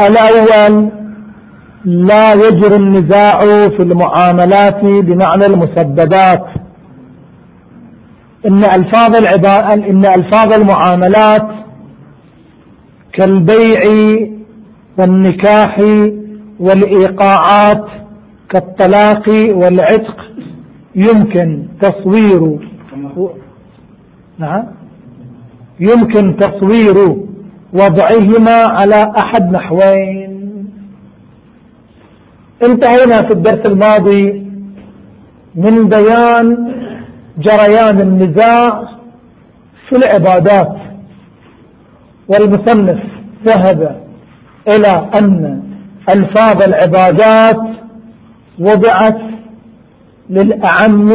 الأول لا يجري النزاع في المعاملات بمعنى المسببات إن ألفاظ العباء إن ألفاظ المعاملات كالبيع والنكاح والإيقاعات كالطلاق والعتق يمكن تصوير. نعم. يمكن تصوير وضعهما على أحد نحوين. انتهينا في الدرس الماضي من بيان جريان النزاع في العبادات والمصنف ذهب إلى أن ألفاظ العبادات وضعت للأعم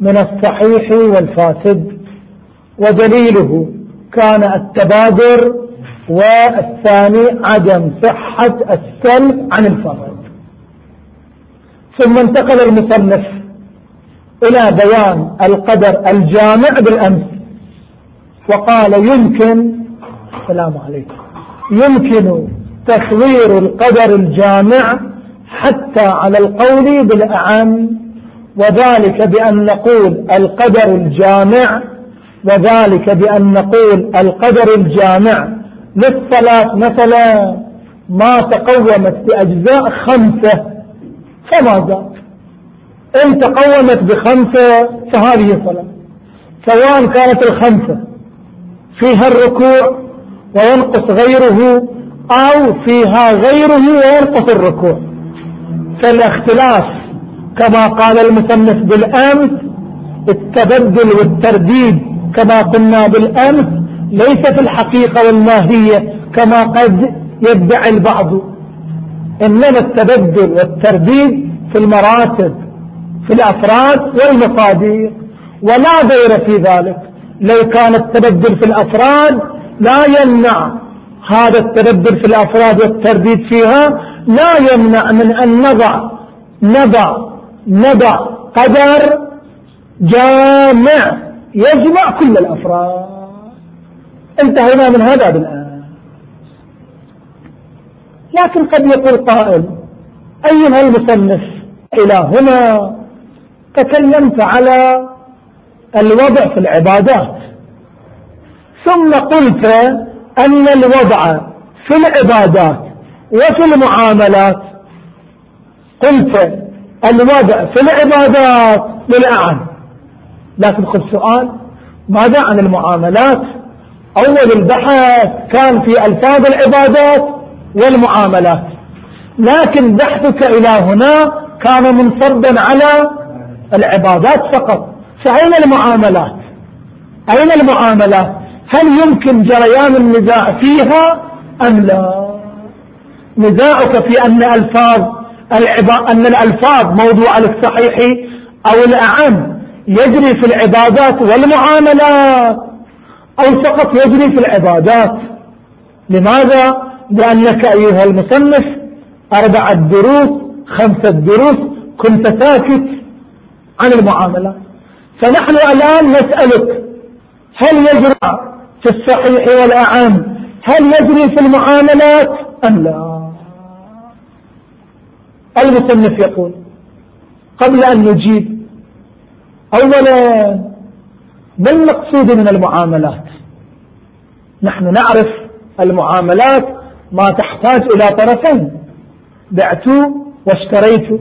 من الصحيح والفاسد ودليله كان التبادر والثاني عدم صحة السلب عن الفرد ثم انتقل المصنف إلى بيان القدر الجامع بالأمس. وقال يمكن السلام عليكم يمكن تصوير القدر الجامع حتى على القول بالأعم وذلك بأن نقول القدر الجامع وذلك بأن نقول القدر الجامع للصلاة مثلا ما تقومت بأجزاء خمسة فما زاد إن تقومت بخمسة فهذه صلاة سواء كانت الخمسة فيها الركوع وينقص غيره أو فيها غيره وينقص الركوع. فالاختلاف كما قال المصنف بالأمس التبدل والترديد كما قلنا بالأمس ليس في الحقيقة والماهية كما قد يدعي البعض. إنما التبدل والترديد في المراتب في الأفراد والمصادر ولا غير في ذلك. لو كان التبدل في الأفراد لا يمنع هذا التبدل في الأفراد والترديد فيها. لا يمنع من أن نضع نضع نضع قدر جامع يجمع كل الأفراد. انتهينا من هذا بالآن. لكن قد يقول قائل أيها المصنف إلى هنا تكلمت على الوضع في العبادات. ثم قلت أن الوضع في العبادات وفي المعاملات. قلت الوضع في العبادات للأعم. لكن خذ سؤال ماذا عن المعاملات؟ أول البحث كان في ألفاظ العبادات والمعاملات لكن بحثك إلى هنا كان منصبا على العبادات فقط. فأين المعاملات أين المعاملات هل يمكن جريان النزاع فيها أم لا؟ نزاعك في أن ألفاظ أن الألفاظ موضوع الصحيح أو الأعم يجري في العبادات والمعاملات. أو فقط يجري في العبادات. لماذا؟ لأنك أيها المصنف أربعة دروس خمسة دروس كنت ساكت عن المعاملات فنحن الآن نسألك هل يجري في الصحيح والأعم هل يجري في المعاملات؟ أم لا؟ المصنف يقول قبل أن نجيب أولا ما المقصود من المعاملات؟ نحن نعرف المعاملات ما تحتاج إلى طرفين. بعت واشتريت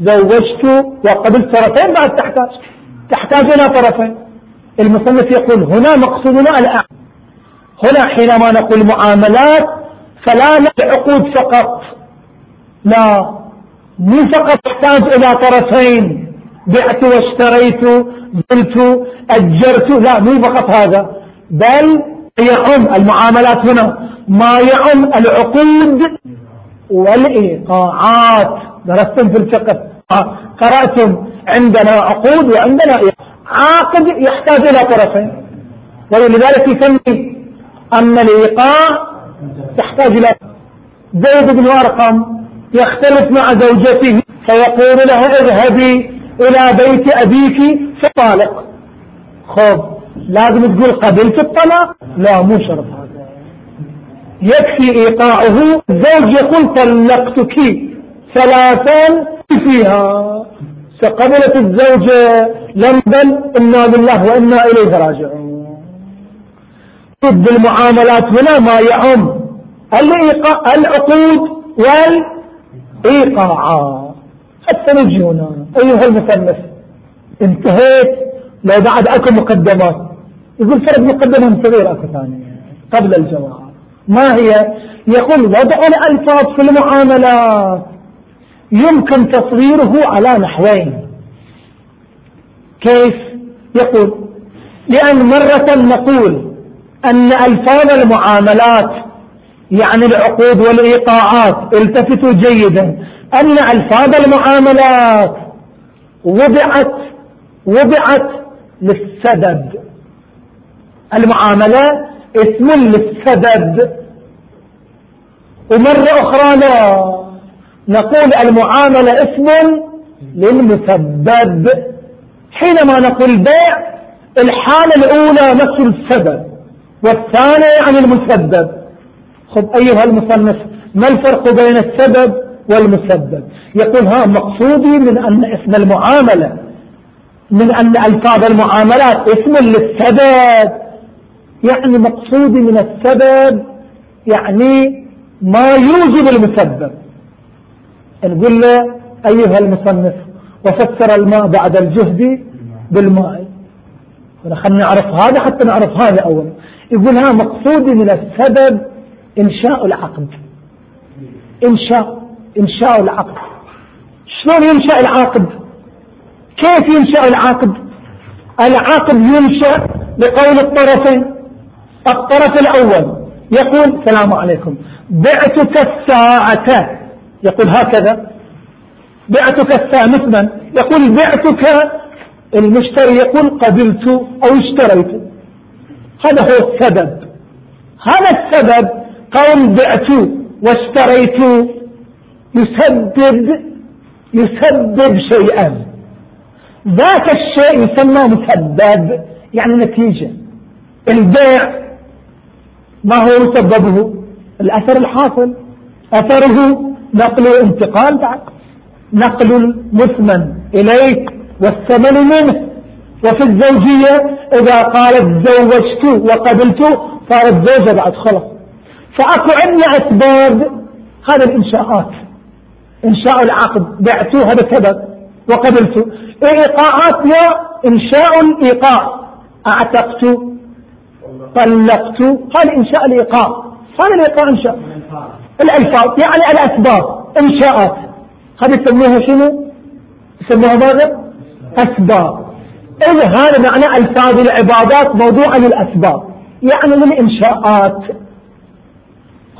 زوجت وقبلت طرفين بعد تحتاج. تحتاج إلى طرفين. المصنف يقول هنا مقصودنا الأعلى هنا حينما نقول معاملات فلا عقود فقط. لا مو فقط تحتاج إلى طرفين. بعت واشتريت زلت أجرت. لا مو فقط هذا. بل يعم المعاملات هنا. ما يعم العقود والإيقاعات. درستم في الفقه. قرأتم. عندنا عقود وعندنا إيقاع. عاقد يحتاج إلى طرفين. ولذلك يسمي أن الإيقاع يحتاج إلى زيد بن أرقم يختلف مع زوجته فيقول لها اذهبي إلى بيت أبيك فطالق. خب لازم تقول قبلت الطلاق؟ لا مو شرط. هذا يكفي إيقاعه. الزوج يقول طلقتك ثلاثا فيها. فقبلت الزوجة لم بل إنا لله وإنا إليه راجعون. ضد المعاملات هنا ما يعم العقود والإيقاعات حتى نجي هنا. أيها المثلث انتهيت. لو بعد أكو مقدمات. يقول فرد مقدمة صغيرة أكو ثانية. قبل الجواب. ما هي؟ يقول وضع الألفاظ في المعاملات. يمكن تصويره على نحوين. كيف؟ يقول لأن مرة نقول أن ألفاظ المعاملات يعني العقود والإيقاعات التفتوا جيدا أن ألفاظ المعاملات وضعت وضعت للسبب. المعاملة اسم للسبب. ومرة أخرى لا. نقول المعاملة اسم للمسبب. حينما نقول بيع الحالة الأولى نفس السبب والثانية عن المسبب. خذ أيها المصنف ما الفرق بين السبب والمسبب؟ يقول ها مقصودي من أن اسم المعاملة من أن ألفاظ المعاملات اسم للسبب. يعني مقصودي من السبب يعني ما يوجب المسبب. نقول له أيها المصنف وفسر الماء بعد الجهد بالماء. خلينا نعرف هذا حتى نعرف هذا أولا يقول ها مقصودي من السبب إنشاء العقد. إنشاء إنشاء العقد. شلون ينشأ العقد؟ كيف ينشأ العقد؟ العقد ينشأ بقول الطرفين. الطرف الأول يقول السلام عليكم بعتك الساعة. يقول هكذا. بعتك الساعة. مثلا يقول بعتك. المشتري يقول قبلت أو اشتريت. هذا هو السبب. هذا السبب قول بعت واشتريت يسبب يسبب شيئا. ذاك الشيء يسمى مسبب يعني نتيجة. البيع ما هو مسببه؟ الأثر الحاصل. أثره نقل انتقال بعد نقل المثمن إليك والثمن منه. وفي الزوجية إذا قالت زوجت وقبلت صارت زوجة بعد خلص. فأكو عندنا أسباب. هذا الإنشاءات. إنشاء العقد. بعت هذا سبب. وقبلت. إيقاعاتنا إنشاء الإيقاع. أعتقت طلقت. هذا إنشاء الإيقاع. هذا الإيقاع إنشاء. الألفاظ يعني الأسباب. إنشاءات. هذه يسموها شنو؟ يسموها ماذا؟ أسباب. إذا هذا معنى ألفاظ العبادات موضوع للأسباب. يعني للإنشاءات.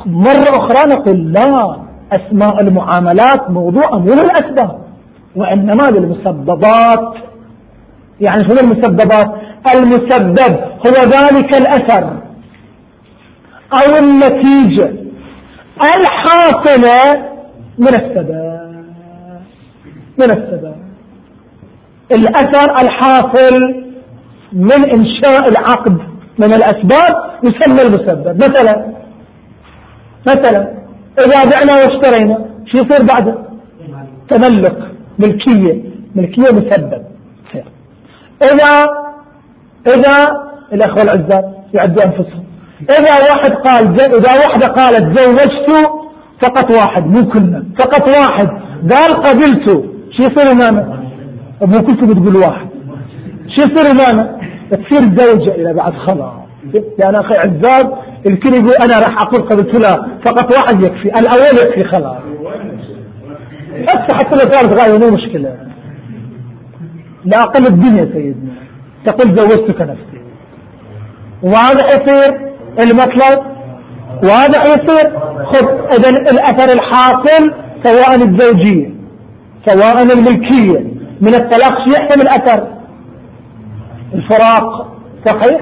مرة أخرى نقول لا أسماء المعاملات موضوع مو للأسباب. وإنما للمسببات يعني شنو المسببات؟ المسبب هو ذلك الأثر أو النتيجة الحاصلة من السبب. من السبب. الأثر الحاصل من إنشاء العقد من الأسباب يسمى المسبب. مثلا مثلا إذا بعنا واشترينا شو يصير بعده تملك. ملكية ملكية مسبب إذا إذا الأخوة العزاب يعدوا أنفسهم. إذا واحد قال إذا واحدة قالت زوجت فقط واحد مو كلنا فقط واحد. قال قبلت شو يصير هنا؟ مو كلكم تقول واحد. شو يصير هنا؟ تصير زوجة إلى بعد خلاص. يعني أخي عزاب الكل يقول أنا راح أقول قبلت لا فقط واحد يكفي الأول يكفي خلاص. بس حتى لو صارت غاية مو مشكلة. لا أقل الدنيا سيدنا. تقول زوجتك نفسي. واضح يصير المطلب؟ واضح يصير؟ خذ اذا الأثر الحاصل سواء الزوجية سواء الملكية. من الطلاق شو يحتمل اثر الفراق صحيح؟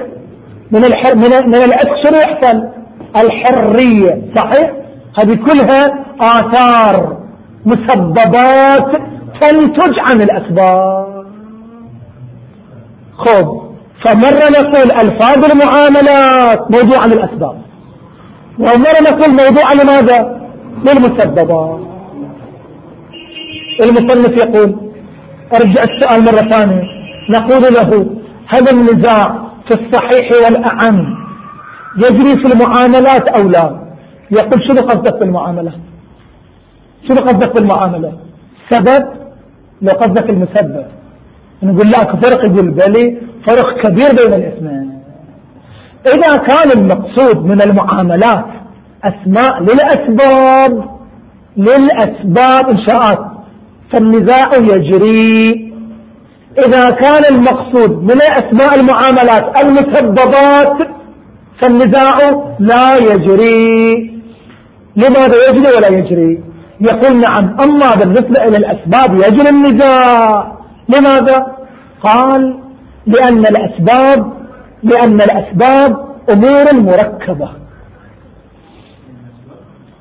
من الحر من من العتق شنو يحصل؟ الحرية صحيح؟ هذه كلها آثار مسببات تنتج عن الأسباب. خذ فمرة نقول ألفاظ المعاملات موضوع عن الأسباب. وأمرنا نقول موضوع لماذا للمسببات. المصنف يقول أرجع السؤال مرة ثانية. نقول له هل النزاع في الصحيح والأعم يجري في المعاملات أو لا؟ يقول شنو قصدك بالمعاملة شنو قصدك بالمعاملة؟ سبب؟ لو قصدك المسبب. نقول لك فرق يقول بلي فرق كبير بين الاثنين. إذا كان المقصود من المعاملات أسماء للأسباب للأسباب إنشاءات. فالنزاع يجري. إذا كان المقصود من أسماء المعاملات المسببات فالنزاع لا يجري. لماذا يجري ولا يجري؟ يقول نعم أما بالنسبة إلى الأسباب يجري النزاع. لماذا؟ قال لأن الأسباب لأن الأسباب أمور مركبة.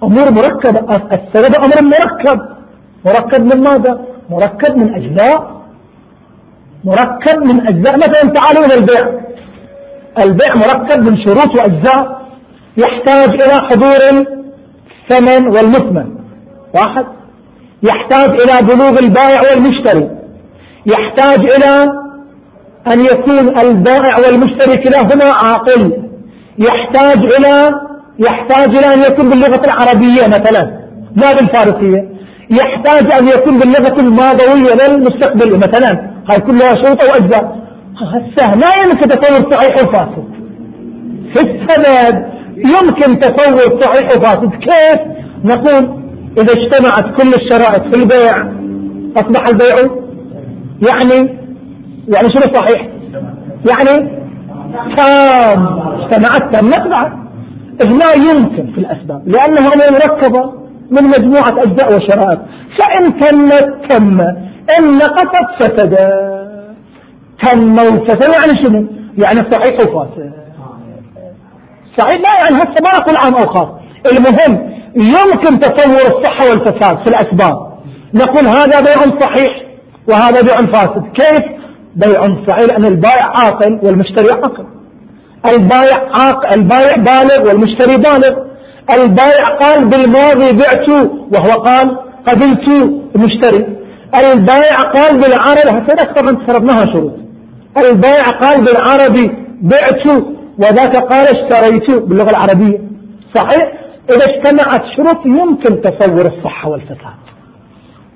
أمور مركبة السبب أمر مركب. مركب من ماذا؟ مركب من أجزاء. مركب من أجزاء. مثلا تعالوا إلى البيع. البيع مركب من شروط وأجزاء. يحتاج إلى حضور الثمن والمثمن. واحد. يحتاج إلى بلوغ البائع والمشتري. يحتاج إلى أن يكون البائع والمشتري كلاهما عاقل. يحتاج إلى يحتاج إلى أن يكون باللغة العربية مثلا لا بالفارسية. يحتاج أن يكون باللغة الماضوية للمستقبل مثلا. هاي كلها شروط وأجزاء هسه لا يمكن تصور صحيح وفاسد. في السبب يمكن تصور صحيح وفاسد. كيف؟ نقول إذا اجتمعت كل الشرائط في البيع أصبح البيع يعني يعني شنو صحيح؟ يعني تام اجتمعت تمت بعد لا يمكن في الأسباب لأنها مركبة من مجموعة أجزاء وشرائط. فإن تمت تم. إن نقصت فسد تم وفسد يعني شنو؟ يعني صحيح وفاسد. صحيح؟ لا يعني هسه ما أقول عام أو خاص. المهم يمكن تصور الصحة والفساد في الأسباب. نقول هذا بيع صحيح وهذا بيع فاسد. كيف؟ بيع صحيح لأن البائع عاقل والمشتري عاقل. البائع عاقل البائع بالغ والمشتري بالغ. البائع قال بالماضي بعت وهو قال قبلت المشتري البائع قال بالعربي هكذا طبعا صرفناها شروط. البائع قال بالعربي بعت وذاك قال اشتريت باللغة العربية. صحيح؟ إذا اجتمعت شروط يمكن تصور الصحة والفساد.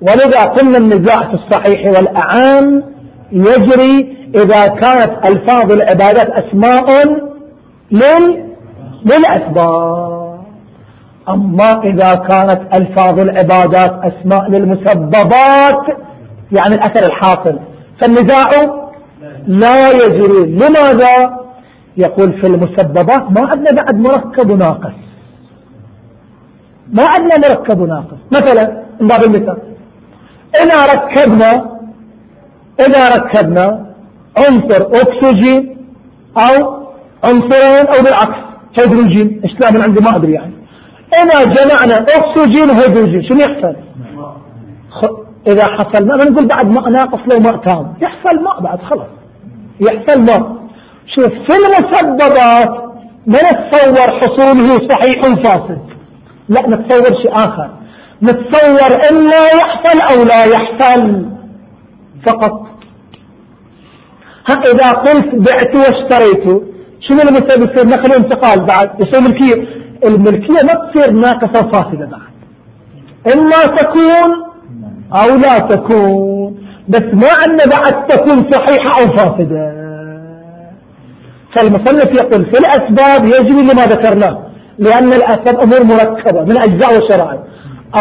ولذا قلنا النزاع في الصحيح والأعام يجري إذا كانت ألفاظ العبادات أسماء لل... للأسباب. أما إذا كانت ألفاظ العبادات أسماء للمسببات يعني الأثر الحاصل. فالنزاع لا يجري. لماذا؟ يقول في المسببات ما عندنا بعد مركب ناقص. ما عندنا مركب ناقص. مثلا من باب المثال إذا ركبنا إذا ركبنا عنصر أكسجين أو عنصرين أو بالعكس هيدروجين. إيش من عندي؟ ما أدري يعني. إذا جمعنا أكسجين وهيدروجين شنو يحصل؟ إذا حصل ماء نقول بعد ماء ناقص لو ماء تام. يحصل ماء بعد خلاص. يحصل ماء شوف في المسببات ما نتصور حصوله صحيح فاسد. لا نتصور شيء آخر. نتصور إما يحصل أو لا يحصل فقط. ها إذا قلت بعت واشتريت شنو اللي يصير نقل وانتقال بعد. يصير ملكية. الملكية ما تصير ناقصة فاسدة بعد. إما تكون أو لا تكون. بس ما عندنا بعد تكون صحيحة أو فاسدة. فالمصنف يقول في الأسباب يجري لما ذكرناه. لأن الأسباب أمور مركبة من أجزاء وشرائع.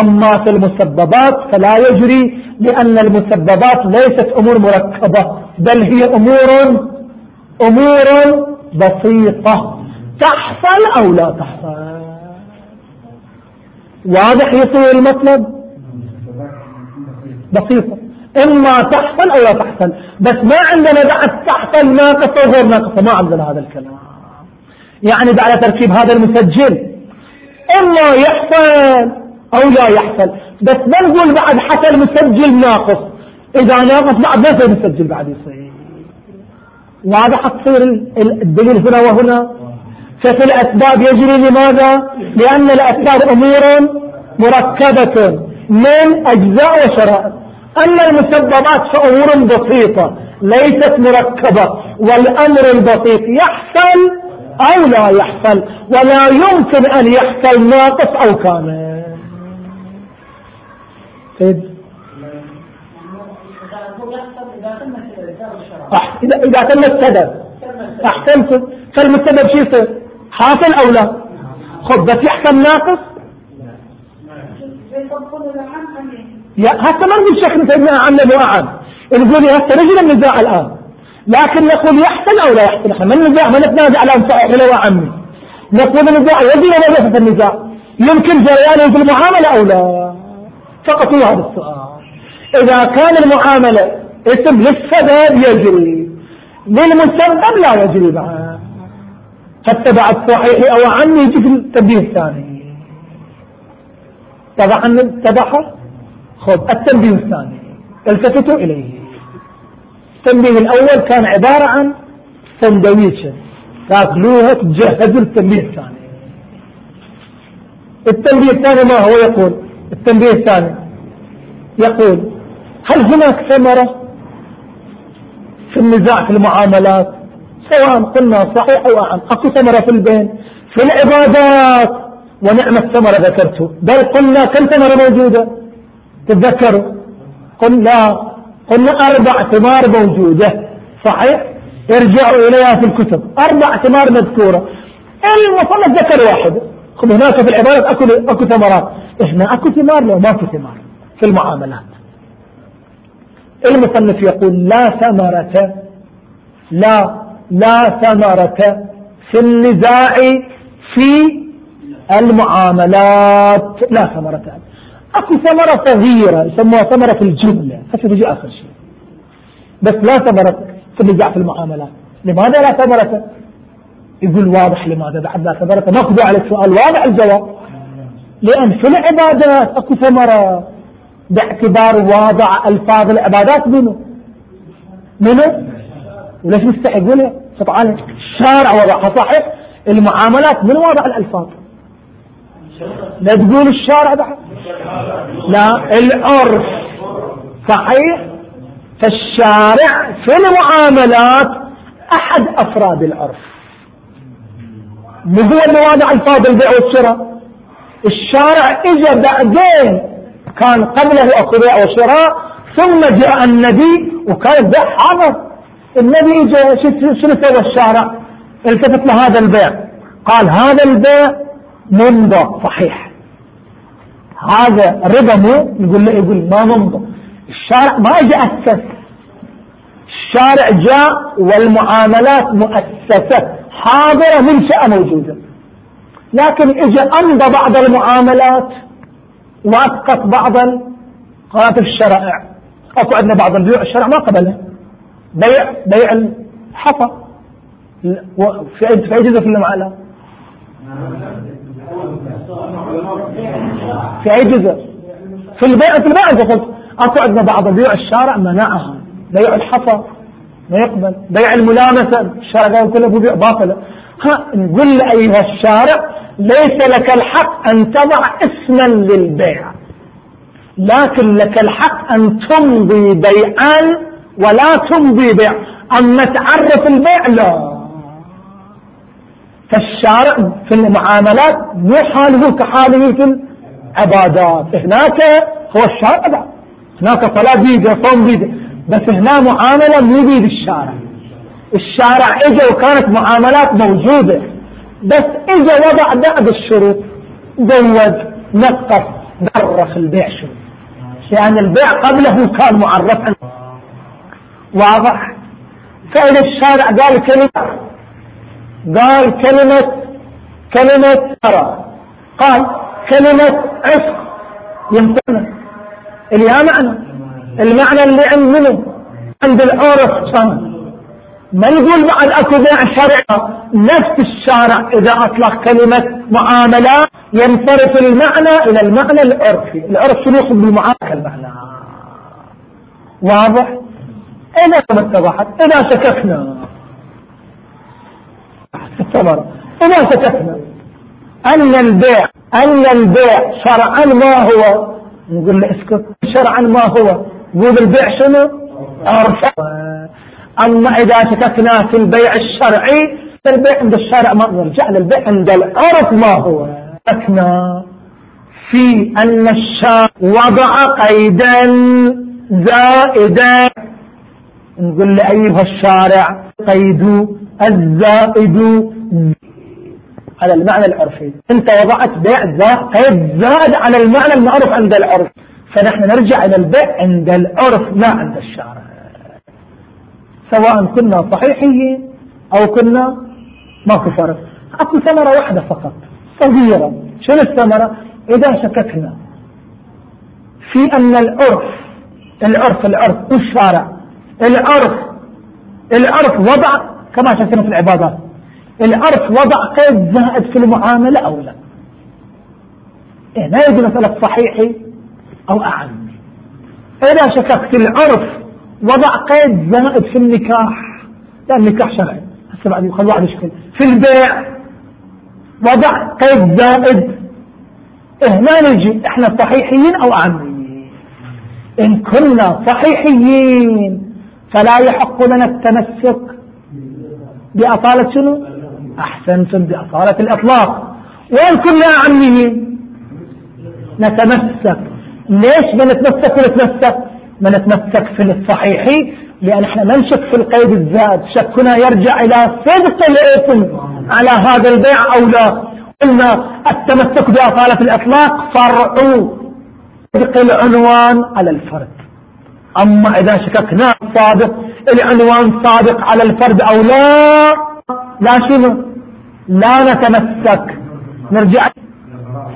أما في المسببات فلا يجري لأن المسببات ليست أمور مركبة بل هي أمور أمور بسيطة. تحصل أو لا تحصل؟ واضح يصير المطلب؟ بسيطة. إما تحصل أو لا تحصل بس ما عندنا بعد تحصل ناقصة وغير ناقصة ما عندنا هذا الكلام. يعني بعد تركيب هذا المسجل. إما يحصل أو لا يحصل. بس ما نقول بعد حتى المسجل ناقص. إذا ناقص بعد ما يصير مسجل بعد يصير. واضح تصير الدليل هنا وهنا؟ ففي الأسباب يجري لماذا؟ لأن الأسباب أمور مركبة من أجزاء وشرائط أما المسببات فأمور بسيطة ليست مركبة والأمر البسيط يحصل أو لا يحصل ولا يمكن أن يحصل ناقص أو كامل. إذا تم السبب. أحسنتم فالمسبب شو يصير؟ حاصل أو لا؟ خب بس يحصل ناقص؟ يا هسه ما نقول شيخ سيدنا عمنا وأعم نقول هسه نجي النزاع الآن. لكن نقول يحصل أو لا يحصل إحنا ما النزاع ما نتنازع على صحيح ولا عمي نقول النزاع يجري ولا يحصل النزاع. يمكن جريانه في المعاملة أو لا؟ فقط هو هذا السؤال. إذا كان المعاملة اسم للسبب يجري. للمسبب لا يجري بعد حتى بعد صحيح أو عني يجي في التنبيه الثاني اتضح اتضح خذ التنبيه الثاني. التفتوا إليه. التنبيه الأول كان عبارة عن سندويشة تاكلوها تجهزوا التنبيه الثاني. التنبيه الثاني ما هو؟ يقول. التنبيه الثاني. يقول هل هناك ثمرة في النزاع في المعاملات؟ سواء قلنا صحيح أو أعم. أكو ثمرة في البين في العبادات. ونعم الثمرة ذكرته. بل قلنا كم ثمرة موجودة؟ تتذكروا قلنا قلنا أربع ثمار موجودة. صحيح؟ ارجعوا إليها في الكتب. أربع ثمار مذكورة. المصنف ذكر واحد. هناك في العبادات أكو, أكو ثمرات. إحنا أكو ثمار لو ما في ثمار في المعاملات. المصنف يقول لا ثمرة لا لا ثمرة في النزاع في المعاملات. لا ثمرة. اكو ثمرة صغيرة يسموها ثمرة في الجملة هسه تجي آخر شيء. بس لا ثمرة في النزاع في المعاملات. لماذا لا ثمرة؟ يقول واضح لماذا بعد لا ثمرة. ناخذ على السؤال واضح الجواب. لأن في العبادات اكو ثمرة. باعتبار واضع ألفاظ العبادات منه. منه؟ وليش مستحق ولا طبعا الشارع وضعها صحيح. المعاملات من وضع الألفاظ. لا تقول الشارع بعد لا العرف صحيح؟ فالشارع في المعاملات أحد أفراد العرف. مو هو اللي واضع الفاظ البيع والشراء الشارع اجى بعدين كان قبله اكو بيع وشراء ثم جاء النبي وكان البيع حاضر. النبي جاء شنو سوى الشارع؟ التفت لهذا البيع. قال هذا البيع ممضى صحيح. هذا ربا مو؟ يقول يقول ما ممضى الشارع ما اجى أسس. الشارع جاء والمعاملات مؤسسة. حاضرة منشأة موجودة لكن اجى أمضى بعض المعاملات واسقط بعض قالت الشرائع اكو عندنا بعض البيوع الشرع ما قبله بيع بيع الحصى. في أي جزء في المعلى في أي جزء؟ في البيع في البيع قلت أكو عندنا بعض بيوع الشارع منعها بيع الحصى ما يقبل. بيع الملامسة. الشارع قال كله بيع باطلة ها نقول أيها الشارع ليس لك الحق أن تضع اسما للبيع. لكن لك الحق أن تمضي بيعا ولا تمضي بيع. أما تعرف البيع لا. فالشارع في المعاملات مو حاله كحاله في العبادات هناك هو الشارع. هناك صلاة بيده صوم بيده بس هنا معاملة مو بيد الشارع. الشارع اجى وكانت معاملات موجودة. بس اجى وضع بعض الشروط. زوج نقص درخ البيع شو. لأن البيع قبله كان معرفا. واضح؟ فإذا الشارع قال كلمة قال كلمة كلمة ترى. قال كلمة عشق يمكن لها معنى المعنى اللي عند منه عند العرف كان ما يقول بعد اكو بيع شرع نفس الشارع إذا أطلق كلمة معاملة ينصرف المعنى إلى المعنى العرفي. العرف شنو يقصد بالمعاملة المعنى؟ واضح؟ إذا اتضحت إذا شككنا. الثمرة إذا سكتنا أن البيع أن البيع شرعا ما هو؟ نقول له اسكت. شرعا ما هو؟ نقول البيع شنو؟ عرف أما إذا شككنا في البيع الشرعي البيع عند الشارع ما نرجع للبيع عند العرف ما هو. شككنا في أن الشارع وضع قيدا زائدا. نقول له أيها الشارع قيد الزائد. على المعنى العرفي. انت وضعت بيع ذا قيد زاد على المعنى المعروف عند العرف. فنحن نرجع إلى البيع عند العرف لا عند الشارع. سواء كنا صحيحيين أو كنا ماكو فرق. أكو ثمرة واحدة فقط صغيرة. شنو الثمرة؟ إذا شككنا في أن العرف العرف العرف والشارع العرف العرف وضع كما شفنا في العبادات. العرف وضع قيد زائد في المعاملة أو لا. إيه لا يجي مسألة صحيحي أو أعمي إذا شككت العرف وضع قيد زائد في النكاح. لا النكاح شرعي. هسه بعد يخلوا واحد يشكل. في البيع وضع قيد زائد إيه ما نجي. إحنا صحيحيين أو أعميين إن كنا صحيحيين فلا يحق لنا التمسك. بأطالة شنو؟ أحسنتم بأصالة الإطلاق. وين كنا عمه نتمسك. ليش ما نتمسك ونتمسك؟ ما نتمسك في الصحيح لأن إحنا ننشك في القيد الزائد شكنا يرجع إلى صدق الاسم على هذا البيع أو لا. قلنا التمسك بأصالة الإطلاق فرع صدق العنوان على الفرد. أما إذا شككنا صادق العنوان صادق على الفرد أو لا لا شنو؟ لا نتمسك. نرجع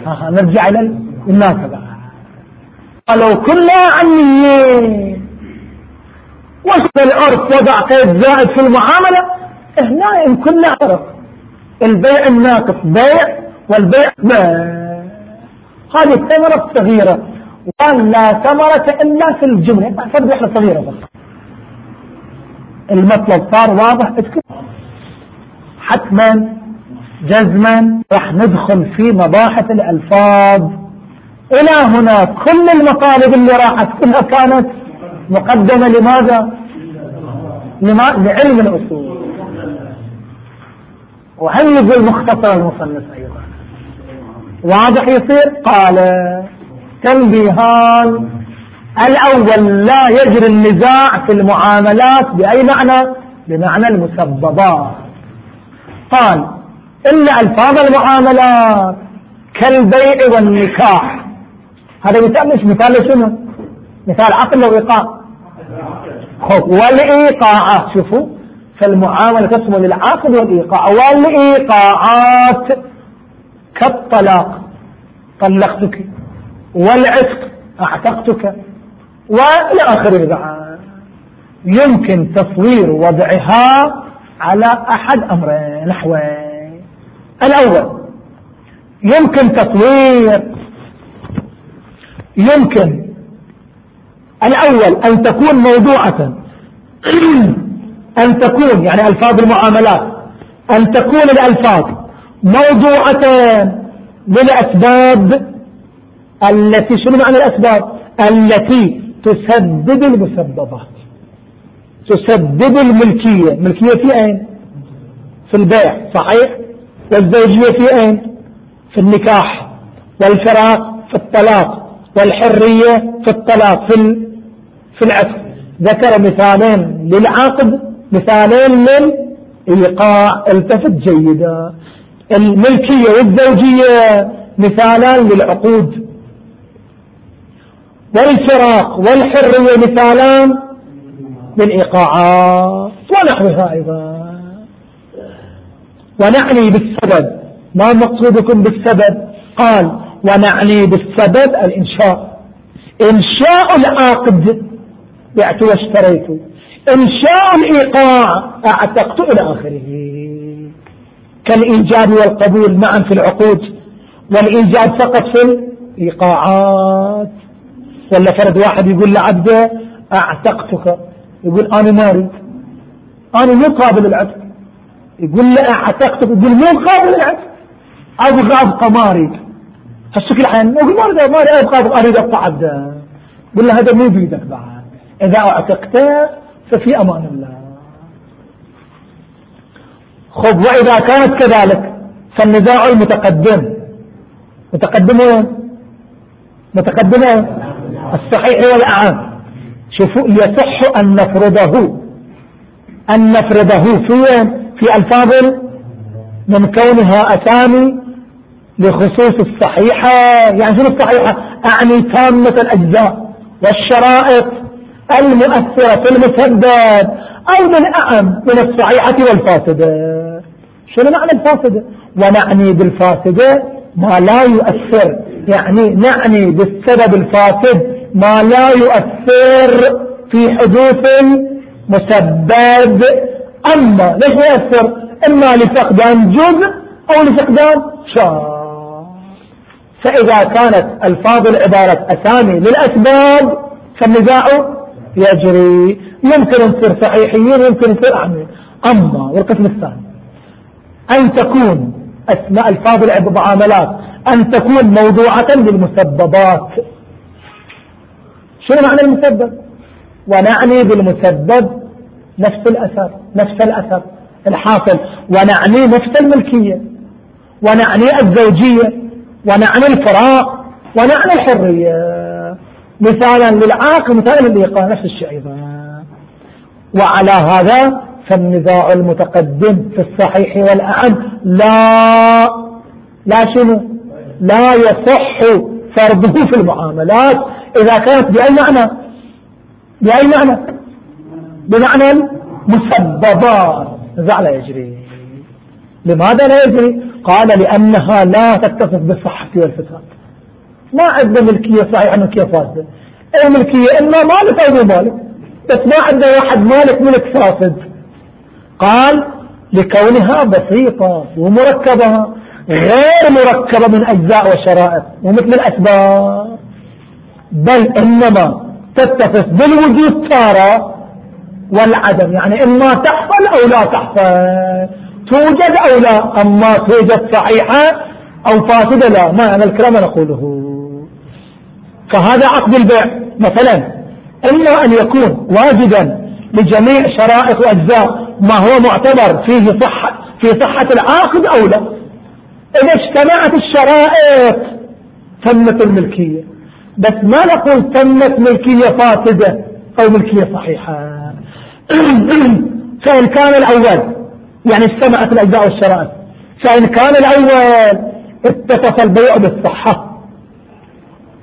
آه نرجع إلى المناسبة. ولو كنا عنيين وش العرف وضع قيد زائد في المعاملة. هنا إن كنا عرف البيع الناقص بيع والبيع بيع هذه الثمرة الصغيرة. ولا ثمرة إلا في الجملة. فرد واحدة صغيرة بس. المطلب صار واضح. حتما جزما راح ندخل في مباحث الألفاظ. إلى هنا كل المطالب اللي راحت كلها كانت مقدمة لماذا؟ لما؟ لعلم الأصول. وهل يقول مختصر المصنف أيضا. واضح يصير؟ قال تنبيهان. الأول لا يجري النزاع في المعاملات بأي معنى؟ بمعنى المسببات. قال إن ألفاظ المعاملات كالبيع والنكاح. هذا مثال مش مثال شنو؟ مثال عقل لو إيقاع والإيقاعات. شوفوا فالمعاملة تشمل العقد والإيقاع. والإيقاعات كالطلاق. طلقتك. والعتق. أعتقتك. وإلى آخره. بعد يمكن تصوير وضعها على أحد أمرين نحوين الأول يمكن تصوير يمكن الأول أن تكون موضوعة. أن تكون يعني ألفاظ المعاملات. أن تكون الألفاظ موضوعة للأسباب التي شنو معنى الأسباب؟ التي تسبب المسببات. تسبب الملكية. ملكية في أين؟ في البيع صحيح؟ والزوجية في أين؟ في النكاح والفراق في الطلاق والحرية في الطلاق في في العتق ذكر مثالين للعقد مثالين للإيقاع التفت جيدا. الملكية والزوجية مثالان للعقود. والفراق والحرية مثالان بالإيقاعات ونحوها أيضا ونعني بالسبب. ما مقصودكم بالسبب؟ قال ونعني بالسبب الإنشاء. إنشاء العقد. بعت واشتريت. إنشاء الإيقاع. أعتقت إلى آخره. كالإيجاب والقبول معا في العقود. والإيجاب فقط في الإيقاعات. ولا فرد واحد يقول لعبده أعتقتك. يقول أنا ما أريد أنا مو قابل العتق يقول له أعتقتك. يقول مو العكس أبغى أبقى ما اريد هالشكل الحين يقول ما ما اريد أبقى أريد أقطع عبده. يقول له هذا مو بيدك بعد. إذا اعتقته ففي أمان الله. خذ وإذا كانت كذلك فالنزاع المتقدم. متقدم متقدم الصحيح والأعام شوفوا يصح أن نفرضه. أن نفرضه في في ألفاظ من كونها أسامي لخصوص الصحيحة. يعني شنو الصحيحة؟ أعني تامة الأجزاء والشرائط المؤثرة في المسدد أو من أعم من الصحيحة والفاسدة. شنو معنى الفاسدة؟ ونعني بالفاسدة ما لا يؤثر. يعني نعني بالسبب الفاسد ما لا يؤثر في حدوث مسبب. أما ليش يؤثر؟ إما لفقدان جزء أو لفقدان شاء فإذا كانت ألفاظ العبارة أسامي للأسباب فالنزاع يجري. يمكن تصير صحيحيين يمكن تصير أعمين أما والقسم الثاني أن تكون أسماء ألفاظ المعاملات أن تكون موضوعة للمسببات. شنو معنى المسبب؟ ونعني بالمسبب نفس الأثر نفس الأثر الحاصل. ونعني نفس الملكية. ونعني الزوجية. ونعني الفراق. ونعني الحرية. مثالا للعاقل مثالا للإيقاع نفس الشيء أيضا. وعلى هذا فالنزاع المتقدم في الصحيح والأعم لا لا شنو؟ لا يصح فرضه في المعاملات. إذا كانت بأي معنى؟ بأي معنى؟ بمعنى المسببات نزاع لا يجري لماذا لا يجري قال لأنها لا تتصف بالصحة والفساد. ما عندنا ملكية صحيحة ملكية فاسدة الملكية إما مالك أو مالك. بس ما عندنا واحد مالك ملك فاسد. قال لكونها بسيطة ومركبة غير مركبة من أجزاء وشرائط ومثل الأسباب. بل إنما تتصف بالوجود تارة والعدم. يعني إما تحصل أو لا تحصل. توجد أو لا. أما توجد صحيحة أو فاسدة لا. ما هذا الكلام نقوله فهذا عقد البيع. مثلا إما أن يكون واجدا لجميع شرائط وأجزاء ما هو معتبر فيه صحة في صحة العاقد أو لا. إذا اجتمعت الشرائط تمت الملكية. بس ما نقول تمت ملكية فاسدة أو ملكية صحيحة. فإن كان الأول يعني اجتمعت الأجزاء والشرائط فإن كان الأول اتصف البيع بالصحة.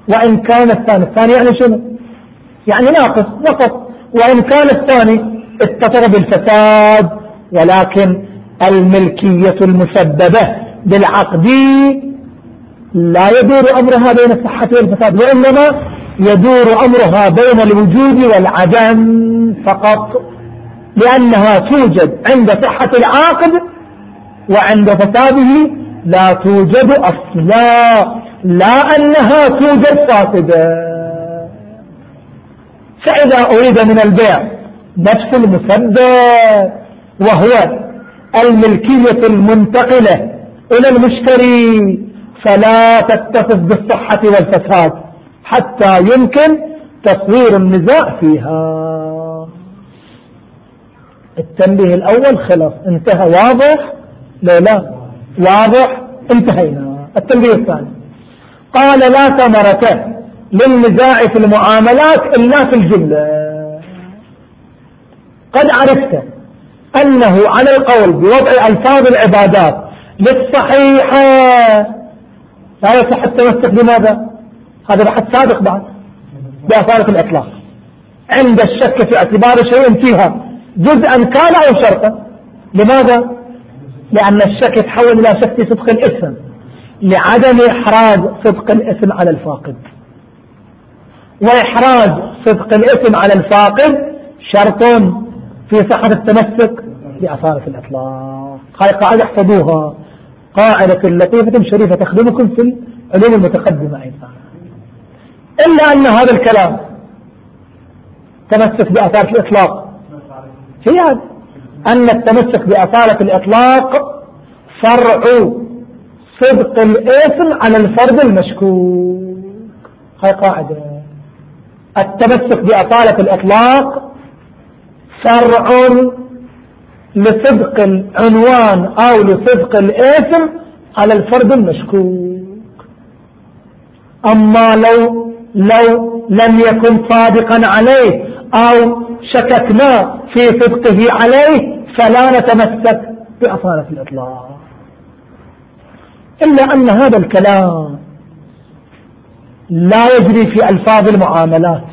وإن كان الثاني الثاني يعني شنو؟ يعني ناقص نقص وإن كان الثاني اتصف بالفساد ولكن الملكية المسببة بالعقد لا يدور أمرها بين الصحة والفساد وإنما يدور أمرها بين الوجود والعدم فقط لأنها توجد عند صحة العاقد وعند فساده لا توجد أصلا لا أنها توجد فاسدة. فإذا أريد من البيع نفس المسبب وهو الملكية المنتقلة إلى المشتري فلا تتصف بالصحة والفساد حتى يمكن تصوير النزاع فيها. التنبيه الأول خلص انتهى واضح؟ لا لا. واضح انتهينا. التنبيه الثاني. قال لا ثمرة للنزاع في المعاملات إلا في الجملة. قد عرفت أنه على القول بوضع ألفاظ العبادات للصحيحة لا يصح التمسك بماذا؟ هذا بحث سابق بعد بأثارة الإطلاق. عند الشك في اعتبار شيء فيها جزءا كان أو شرطا. لماذا؟ لأن الشك يتحول إلى شك في صدق الاسم لعدم إحراز صدق الاسم على الفاقد. وإحراز صدق الاسم على الفاقد شرط في صحة التمسك بأثارة الإطلاق. هاي قاعدة احفظوها. قاعدة لطيفة شريفة تخدمكم في العلوم المتقدمة أيضا. إلا أن هذا الكلام تمسك بأثار الإطلاق. هي هذا أن التمسك بأصالة الإطلاق فرع صدق الاسم على الفرد المشكوك. هاي قاعدة. التمسك بأصالة الإطلاق فرع لصدق العنوان أو لصدق الاسم على الفرد المشكوك. أما لو لو لم يكن صادقا عليه أو شككنا في صدقه عليه فلا نتمسك بأصالة الإطلاق. إلا أن هذا الكلام لا يجري في ألفاظ المعاملات.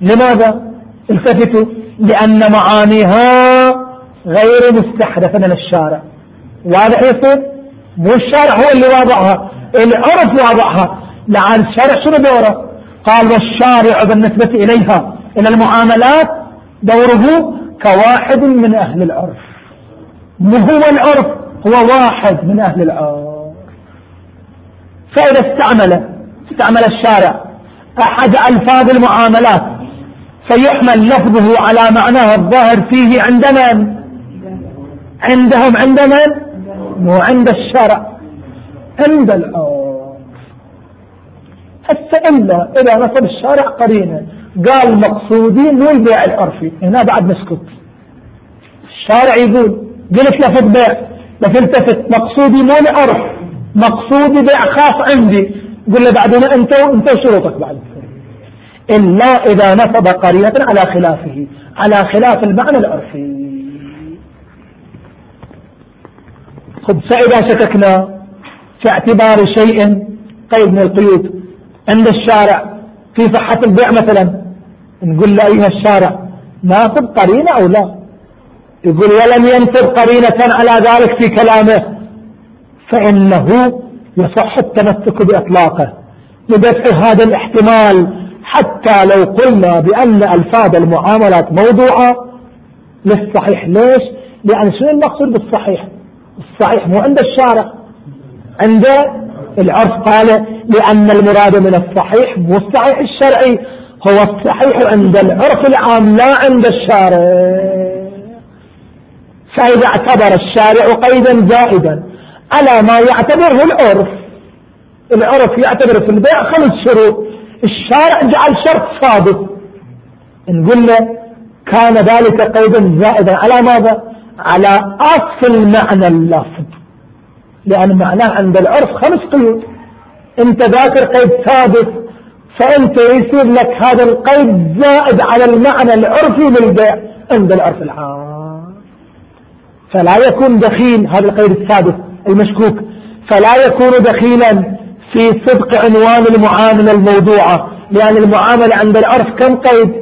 لماذا؟ التفتوا لأن معانيها غير مستحدثة من الشارع. واضح يصير مو الشارع هو اللي واضعها العرف واضعها. لعن الشارع شنو دوره؟ قال والشارع بالنسبة إليها. إلى المعاملات دوره كواحد من أهل العرف مو هو العرف هو واحد من أهل العرف فإذا استعمل استعمل الشارع. أحد ألفاظ المعاملات فيحمل لفظه على معناه الظاهر فيه عند من؟ عندهم عند من؟ مو عند الشرع. عند العرف هسه إلا إذا نصب الشارع قرينة. قال مقصودي مو البيع العرفي. هنا بعد نسكت. الشارع يقول قلت لفظ بيع بتلتفت مقصودي مو العرف. مقصودي بيع خاص عندي. قل له بعدين أنت أنت شروطك بعد. إلا إذا نصب قرينة على خلافه على خلاف المعنى العرفي. خب فإذا شككنا في اعتبار شيء قيد من القيود عند الشارع في صحة البيع مثلا نقول له أيها الشارع ناصب قرينة أو لا؟ يقول ولم ينصب قرينة على ذلك في كلامه فإنه يصح التمسك بإطلاقه لدفع هذا الاحتمال حتى لو قلنا بأن ألفاظ المعاملات موضوعة للصحيح ليش؟ لأن شنو المقصود بالصحيح؟ الصحيح مو عند الشارع. عند العرف قال لأن المراد من الصحيح مو الصحيح الشرعي هو الصحيح عند العرف العام لا عند الشارع. فإذا اعتبر الشارع قيدا زائدا على ما يعتبره العرف؟ العرف يعتبر في البيع خمس شروط. الشارع جعل شرط صادق. نقول له كان ذلك قيدا زائدا على ماذا؟ على أصل معنى اللفظ. لأن معناه عند العرف خمس قيود. إنت ذاكر قيد ثابت فإنت يصير لك هذا القيد زائد على المعنى العرفي للبيع عند العرف العام. فلا يكون دخيل هذا القيد الثابت المشكوك. فلا يكون دخيلا في صدق عنوان المعاملة الموضوعة. لأن المعاملة عند العرف كم قيد؟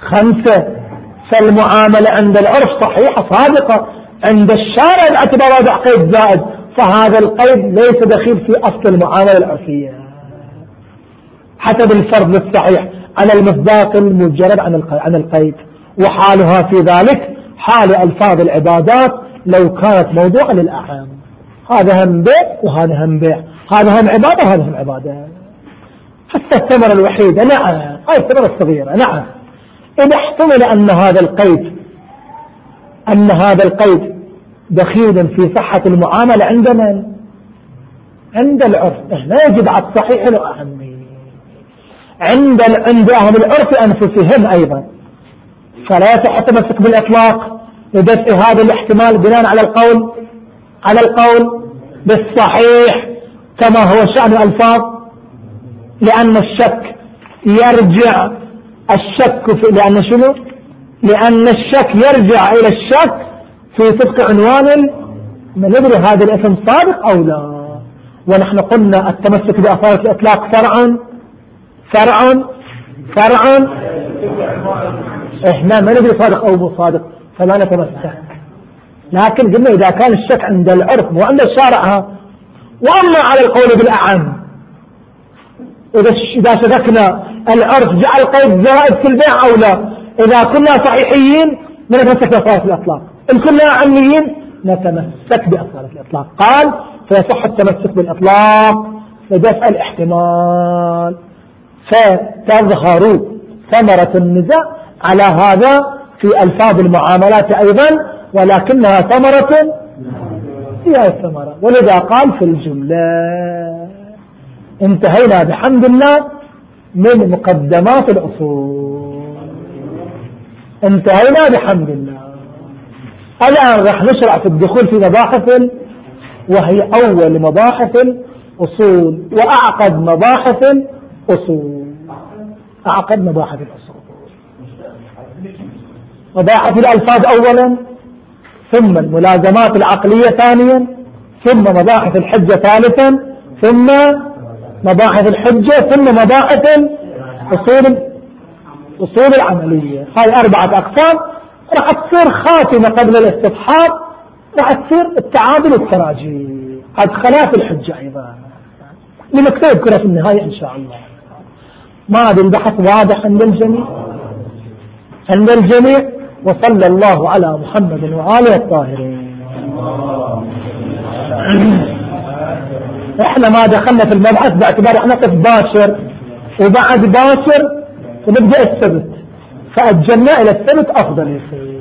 خمسة. فالمعاملة عند العرف صحيحة صادقة. عند الشارع الاعتبار وضع قيد زائد. فهذا القيد ليس دخيل في أصل المعاملة العرفية. حسب الفرض الصحيح. على المصداق المجرد عن القيد. وحالها في ذلك حال ألفاظ العبادات لو كانت موضوعا للأعام هذا هم بيع وهذا هم بيع. هذا هم عبادة وهذا هم عبادة. حتى الثمرة الوحيدة نعم. هاي الثمرة الصغيرة نعم. إذا احتمل أن هذا القيد أن هذا القيد دخيل في صحة المعاملة عند من؟ عند العرف. لا يجب على الصحيح له أهمية عند عند أهل العرف أنفسهم أيضا. فلا يصح التمسك بالإطلاق لدفع هذا الاحتمال بناء على القول على القول بالصحيح. كما هو شأن الألفاظ لأن الشك يرجع الشك في لأن شنو؟ لأن الشك يرجع إلى الشك في صدق عنوان ندري هذا الاسم صادق أو لا. ونحن قلنا التمسك بأصالة الإطلاق فرع فرع فرع إحنا ما ندري صادق أو مو صادق فلا نتمسك. لكن قلنا إذا كان الشك عند العرف مو عند الشارع وأما على القول بالأعم. إذا شككنا العرف جعل قيد زائد في البيع أو لا؟ إذا كنا صحيحيين نتمسك بأصالة الإطلاق. إن كنا عميين نتمسك بأصالة الإطلاق. قال فيصح التمسك بالإطلاق لدفع الاحتمال. فتظهر ثمرة النزاع على هذا في ألفاظ المعاملات أيضا ولكنها ثمرة فيها الثمرة ولذا قال في الجملة انتهينا بحمد الله من مقدمات الأصول. انتهينا بحمد الله. الآن راح نشرع في الدخول في مباحث وهي أول مباحث الأصول وأعقد مباحث الأصول. أعقد مباحث الأصول. مباحث الألفاظ أولا. ثم الملازمات العقلية ثانيا ثم مباحث الحجة ثالثا ثم مباحث الحجة ثم مباحث أصول أصول العملية. هاي أربعة أقسام راح تصير خاتمة قبل الاستصحاب راح تصير التعادل التراجي هذا خلاف الحجة أيضا. لنكتب كرة في النهاية إن شاء الله. ما هذا البحث واضح عند الجميع؟ عند الجميع؟ وصلى الله على محمد وآله الطاهرين. إحنا ما دخلنا في المبحث باعتبار إحنا نقف باشر وبعد باشر ونبدأ السبت. فأجلنا إلى السبت أفضل يصير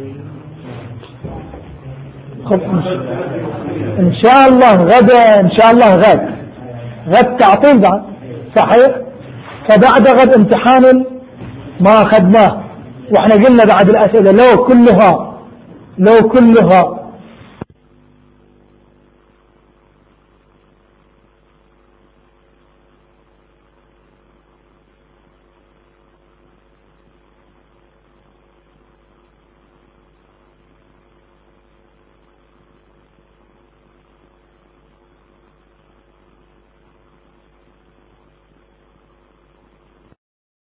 إن شاء الله غدا إن شاء الله غد. غد تعطيل بعد. صحيح؟ فبعد غد امتحان ما أخذناه. وإحنا قلنا بعد الأسئلة لو كلها لو كلها